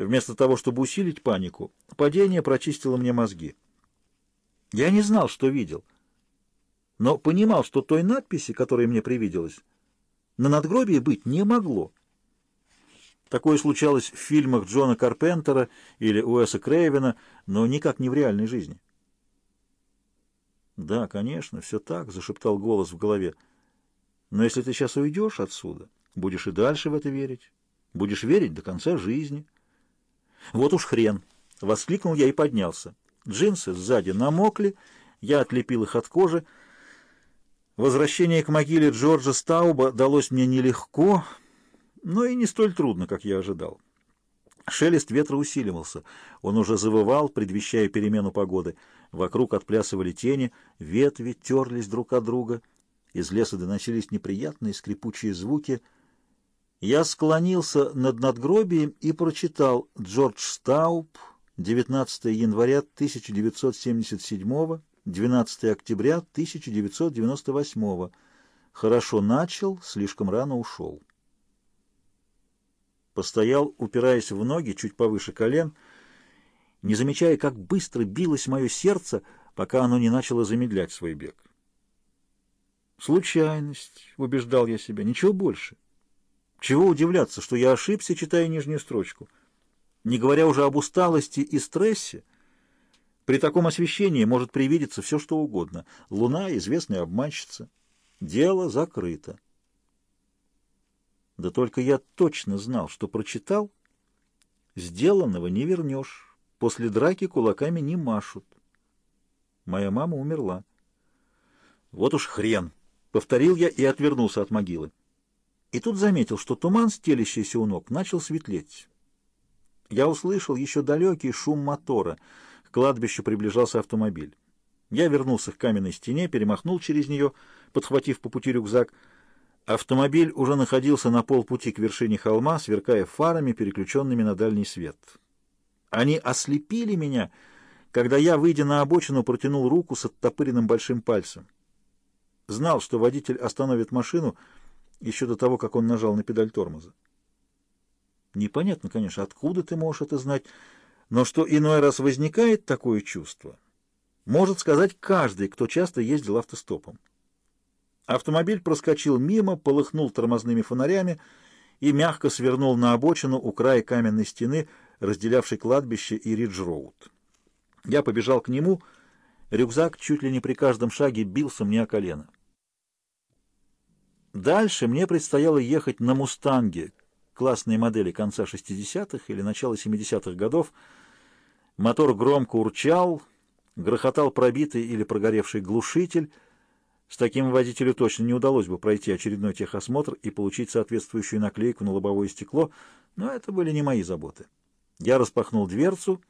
Вместо того, чтобы усилить панику, падение прочистило мне мозги. Я не знал, что видел, но понимал, что той надписи, которая мне привиделась, на надгробии быть не могло. Такое случалось в фильмах Джона Карпентера или Уэса Крейвена, но никак не в реальной жизни. «Да, конечно, все так», — зашептал голос в голове. «Но если ты сейчас уйдешь отсюда, будешь и дальше в это верить. Будешь верить до конца жизни». «Вот уж хрен!» — воскликнул я и поднялся. Джинсы сзади намокли, я отлепил их от кожи. Возвращение к могиле Джорджа Стауба далось мне нелегко, но и не столь трудно, как я ожидал. Шелест ветра усиливался. Он уже завывал, предвещая перемену погоды. Вокруг отплясывали тени, ветви терлись друг от друга. Из леса доносились неприятные скрипучие звуки. Я склонился над надгробием и прочитал «Джордж Стауб, 19 января 1977, 12 октября 1998. Хорошо начал, слишком рано ушел». Постоял, упираясь в ноги чуть повыше колен, не замечая, как быстро билось мое сердце, пока оно не начало замедлять свой бег. «Случайность», — убеждал я себя, — «ничего больше». Чего удивляться, что я ошибся, читая нижнюю строчку. Не говоря уже об усталости и стрессе, при таком освещении может привидеться все, что угодно. Луна — известная обманщица. Дело закрыто. Да только я точно знал, что прочитал, сделанного не вернешь, после драки кулаками не машут. Моя мама умерла. Вот уж хрен! Повторил я и отвернулся от могилы. И тут заметил, что туман, стелящийся у ног, начал светлеть. Я услышал еще далекий шум мотора. К кладбищу приближался автомобиль. Я вернулся к каменной стене, перемахнул через нее, подхватив по пути рюкзак — Автомобиль уже находился на полпути к вершине холма, сверкая фарами, переключенными на дальний свет. Они ослепили меня, когда я, выйдя на обочину, протянул руку с оттопыренным большим пальцем. Знал, что водитель остановит машину еще до того, как он нажал на педаль тормоза. Непонятно, конечно, откуда ты можешь это знать, но что иной раз возникает такое чувство, может сказать каждый, кто часто ездил автостопом. Автомобиль проскочил мимо, полыхнул тормозными фонарями и мягко свернул на обочину у края каменной стены, разделявшей кладбище и Ридж-Роуд. Я побежал к нему, рюкзак чуть ли не при каждом шаге бился мне о колено. Дальше мне предстояло ехать на «Мустанге», классные модели конца 60-х или начала 70-х годов. Мотор громко урчал, грохотал пробитый или прогоревший глушитель — с таким водителю точно не удалось бы пройти очередной техосмотр и получить соответствующую наклейку на лобовое стекло, но это были не мои заботы. Я распахнул дверцу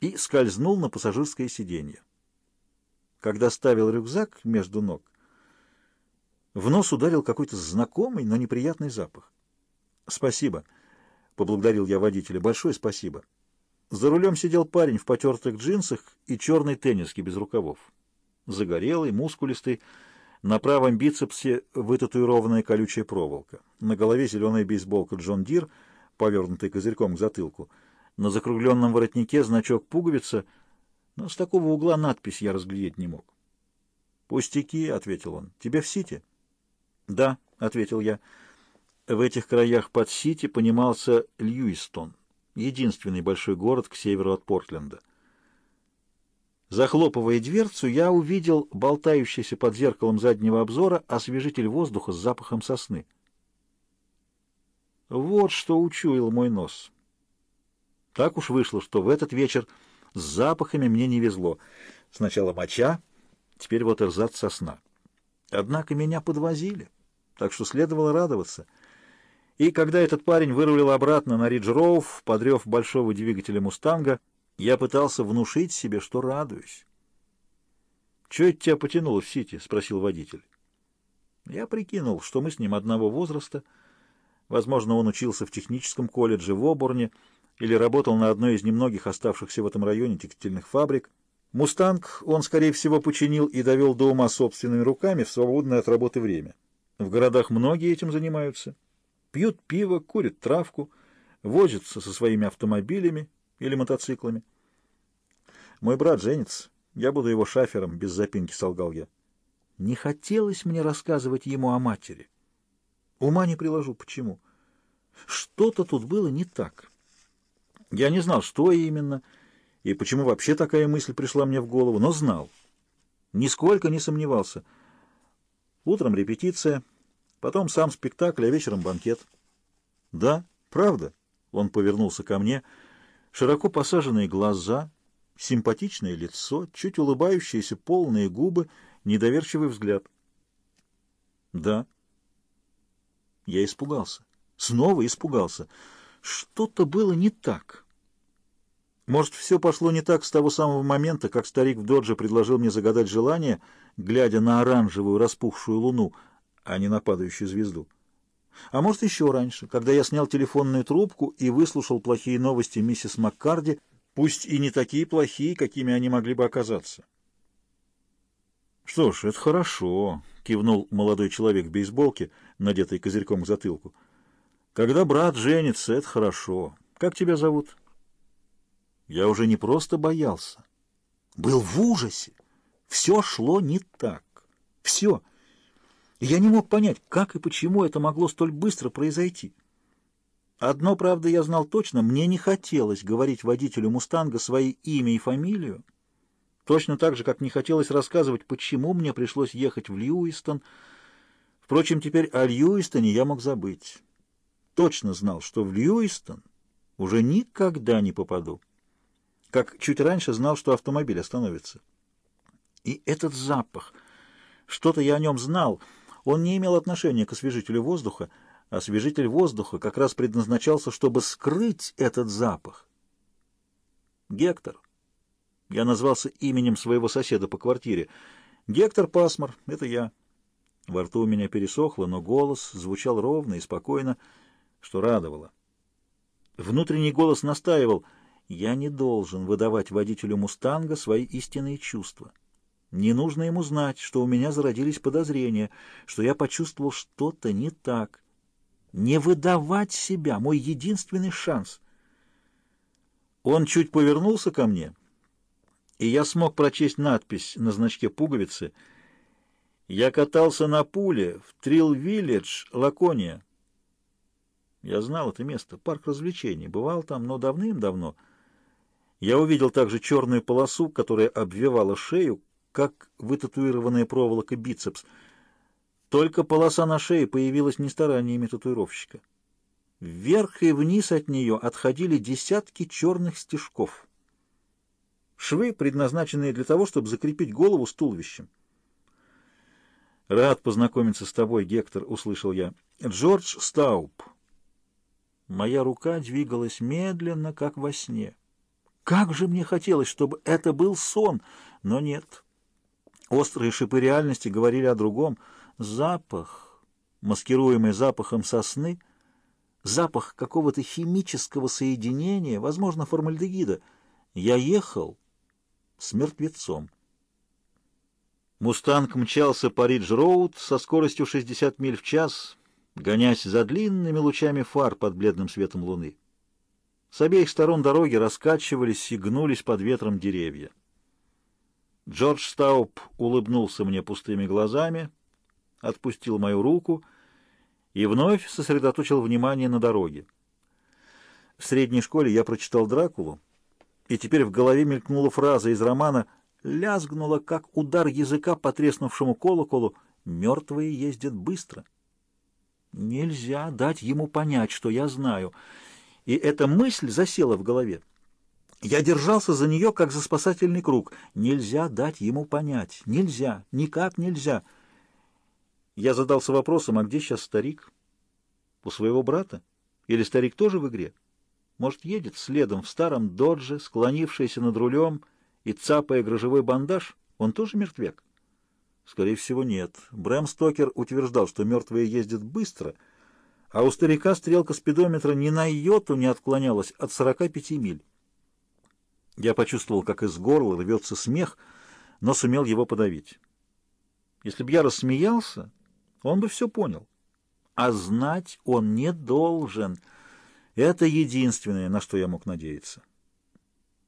и скользнул на пассажирское сиденье. Когда ставил рюкзак между ног, в нос ударил какой-то знакомый, но неприятный запах. «Спасибо», — поблагодарил я водителя, — «большое спасибо». За рулем сидел парень в потертых джинсах в черной тенниске без рукавов загорелый, мускулистый, на правом бицепсе вытатуированная колючая проволока, на голове зеленая бейсболка John Deere, повернутый козырьком к затылку, на закругленном воротнике значок пуговица, но с такого угла надпись я разглядеть не мог. «Пустяки», — ответил он, — «тебе в Сити?» «Да», — ответил я. В этих краях под Сити понимался Льюистон, единственный большой город к северу от Портленда. Захлопывая дверцу, я увидел болтающийся под зеркалом заднего обзора освежитель воздуха с запахом сосны. Вот что учуял мой нос. Так уж вышло, что в этот вечер с запахами мне не везло. Сначала моча, теперь вот эрзац сосна. Однако меня подвозили, так что следовало радоваться. И когда этот парень вырулил обратно на Ридж-Роув, подрев большого двигателя «Мустанга», я пытался внушить себе, что радуюсь. «Чего это тебя потянуло в Сити?» — спросил водитель. Я прикинул, что мы с ним одного возраста. Возможно, он учился в техническом колледже в Оборне или работал на одной из немногих оставшихся в этом районе текстильных фабрик. «Мустанг» он, скорее всего, починил и довел до ума собственными руками в свободное от работы время. В городах многие этим занимаются. Пьют пиво, курят травку — возится со своими автомобилями или мотоциклами. Мой брат женится, я буду его шафером, без запинки солгал я. Не хотелось мне рассказывать ему о матери. Ума не приложу, почему. Что-то тут было не так. Я не знал, что именно, и почему вообще такая мысль пришла мне в голову, но знал. Нисколько не сомневался. Утром репетиция, потом сам спектакль, а вечером банкет. Да, правда, он повернулся ко мне, широко посаженные глаза, симпатичное лицо, чуть улыбающиеся полные губы, недоверчивый взгляд. Да. Я испугался. Снова испугался. Что-то было не так. Может, все пошло не так с того самого момента, как старик в додже предложил мне загадать желание, глядя на оранжевую распухшую луну, а не на падающую звезду. А может, еще раньше, когда я снял телефонную трубку и выслушал плохие новости миссис Маккарди, пусть и не такие плохие, какими они могли бы оказаться. «Что ж, это хорошо», — кивнул молодой человек в бейсболке, надетый козырьком к затылку. «Когда брат женится, это хорошо. Как тебя зовут?» Я уже не просто боялся. Был в ужасе. Все шло не так. Все. И я не мог понять, как и почему это могло столь быстро произойти. Одно, правда, я знал точно, мне не хотелось говорить водителю «Мустанга» свои имя и фамилию, точно так же, как не хотелось рассказывать, почему мне пришлось ехать в Льюистон. Впрочем, теперь о Льюистоне я мог забыть. Точно знал, что в Льюистон уже никогда не попаду как чуть раньше знал, что автомобиль остановится. И этот запах, что-то я о нем знал, он не имел отношения к освежителю воздуха, освежитель воздуха как раз предназначался, чтобы скрыть этот запах. Гектор. Я назвался именем своего соседа по квартире. Гектор Пасмар, это я. Во рту у меня пересохло, но голос звучал ровно и спокойно, что радовало. Внутренний голос настаивал — я не должен выдавать водителю «Мустанга» свои истинные чувства. Не нужно ему знать, что у меня зародились подозрения, что я почувствовал что-то не так. Не выдавать себя — мой единственный шанс. Он чуть повернулся ко мне, и я смог прочесть надпись на значке пуговицы «Я катался на пуле в Трилл-Виллидж, Лакония». Я знал это место, парк развлечений, бывал там, но давным-давно — я увидел также черную полосу, которая обвивала шею, как вытатуированная проволока бицепс. Только полоса на шее появилась не стараниями татуировщика. Вверх и вниз от нее отходили десятки черных стежков. Швы, предназначенные для того, чтобы закрепить голову с туловищем. «Рад познакомиться с тобой, Гектор», — услышал я. «Джордж Стауп». Моя рука двигалась медленно, как во сне. Как же мне хотелось, чтобы это был сон, но нет. Острые шипы реальности говорили о другом. Запах, маскируемый запахом сосны, запах какого-то химического соединения, возможно, формальдегида. Я ехал с мертвецом. Мустанг мчался по Ридж-Роуд со скоростью 60 миль в час, гонясь за длинными лучами фар под бледным светом луны. С обеих сторон дороги раскачивались и гнулись под ветром деревья. Джордж Стауп улыбнулся мне пустыми глазами, отпустил мою руку и вновь сосредоточил внимание на дороге. В средней школе я прочитал «Дракулу», и теперь в голове мелькнула фраза из романа «Лязгнула, как удар языка по треснувшему колоколу, мертвые ездят быстро». Нельзя дать ему понять, что я знаю — и эта мысль засела в голове. Я держался за нее, как за спасательный круг. Нельзя дать ему понять. Нельзя. Никак нельзя. Я задался вопросом, а где сейчас старик? У своего брата? Или старик тоже в игре? Может, едет следом в старом додже, склонившийся над рулем и цапая грожевой бандаж? Он тоже мертвяк? Скорее всего, нет. Брэм Стокер утверждал, что мертвые ездят быстро — а у старика стрелка спидометра ни на йоту не отклонялась от 45 миль. Я почувствовал, как из горла рвется смех, но сумел его подавить. Если бы я рассмеялся, он бы все понял. А знать он не должен. Это единственное, на что я мог надеяться.